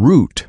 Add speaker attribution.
Speaker 1: root.